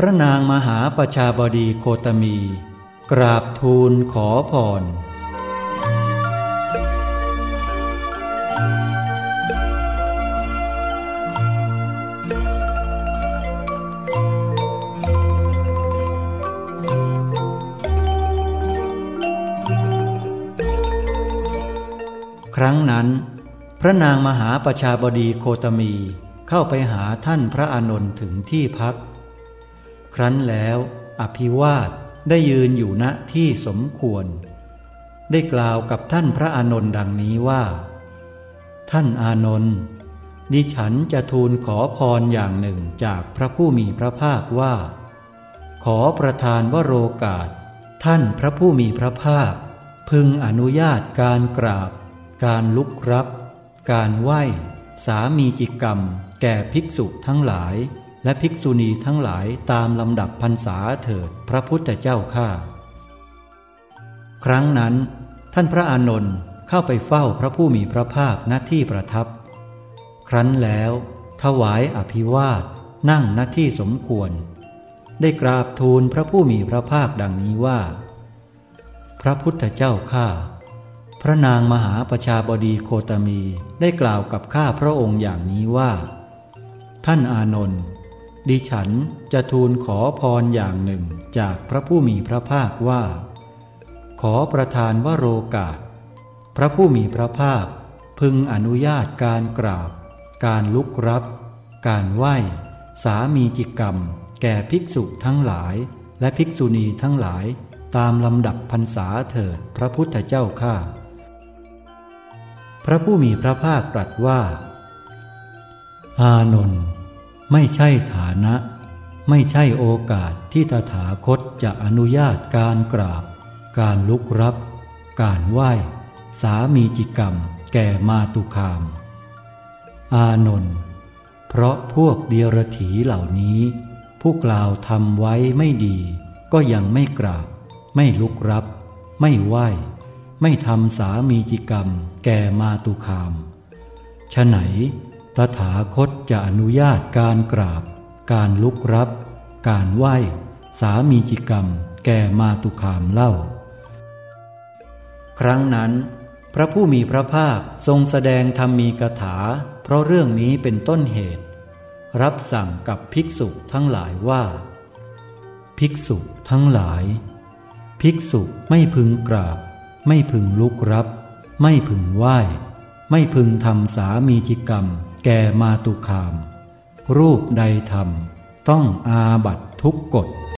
พระนางมหาประชาบดีโคตมี กราบทูลขอพรครั้งนั้น พระนางมหาประชาบดีโคตมีเข้าไปหาท่านพระอานนท์ถึงที่พัก ครั้นแล้วอภิวาทได้ยืนอยู่ณที่สมควร ได้กล่าวกับท่านพระอานนท์ดังนี้ว่า ท่านอานนท์ดิฉันจะทูลขอพรอย่างหนึ่งจากพระผู้มีพระภาคว่า ขอประทานวโรกาส ท่านพระผู้มีพระภาค พึงอนุญาตการกราบ การลุกรับ การไหว้ สามีจิกรรม แก่ภิกษุทั้งหลาย และภิกษุณีทั้งหลายตามลำดับพรรษาเถิดพระพุทธเจ้าข้าครั้งนั้น ท่านพระอานนท์เข้าไปเฝ้าพระผู้มีพระภาคณที่ประทับ ครั้นแล้ว ถวายอภิวาทนั่งณที่สมควร ได้กราบทูลพระผู้มีพระภาคดังนี้ว่า พระพุทธเจ้าข้าพระนางมหาประชาบดีโคตมีได้กล่าวกับข้าพระองค์อย่างนี้ว่า ท่านอานนท์ ดิฉันจะทูลขอพรอย่างหนึ่งจากพระผู้มีพระภาคว่า ขอประทานวโรกาส พระผู้มีพระภาคพึงอนุญาตการกราบ การลุกรับ การไหว้ สามีจิกรรม แก่ภิกษุทั้งหลาย และภิกษุณีทั้งหลายตามลำดับพรรษาเถิดพระพุทธเจ้าข้าพระผู้มีพระภาคตรัสว่า อานนท์ ไม่ใช่ฐานะ ไม่ใช่โอกาสที่ตถาคตจะอนุญาตการกราบ การลุกรับ การไหว้ สามีจิกรรม แก่มาตุคาม อานนท์เพราะพวกเดียรถีเหล่านี้ ผู้กล่าวทำไว้ไม่ดี ก็ยังไม่กราบ ไม่ลุกรับ ไม่ไหว้ ไม่ทำสามีจิกรรม แก่มาตุคามฉะไหน ตถาคตจะอนุญาตการกราบ การลุกรับ การไหว้ สามีจิกรรม แก่มาตุคามเล่า ครั้งนั้น พระผู้มีพระภาคทรงแสดงธรรมีกถา เพราะเรื่องนี้เป็นต้นเหตุ รับสั่งกับภิกษุทั้งหลายว่า ภิกษุทั้งหลาย ภิกษุไม่พึงกราบ ไม่พึงลุกรับ ไม่พึงไหว้ ไม่พึงทำสามีจิกรรม แก่มาตุคาม รูปใดทำต้องอาบัตทุกกฎ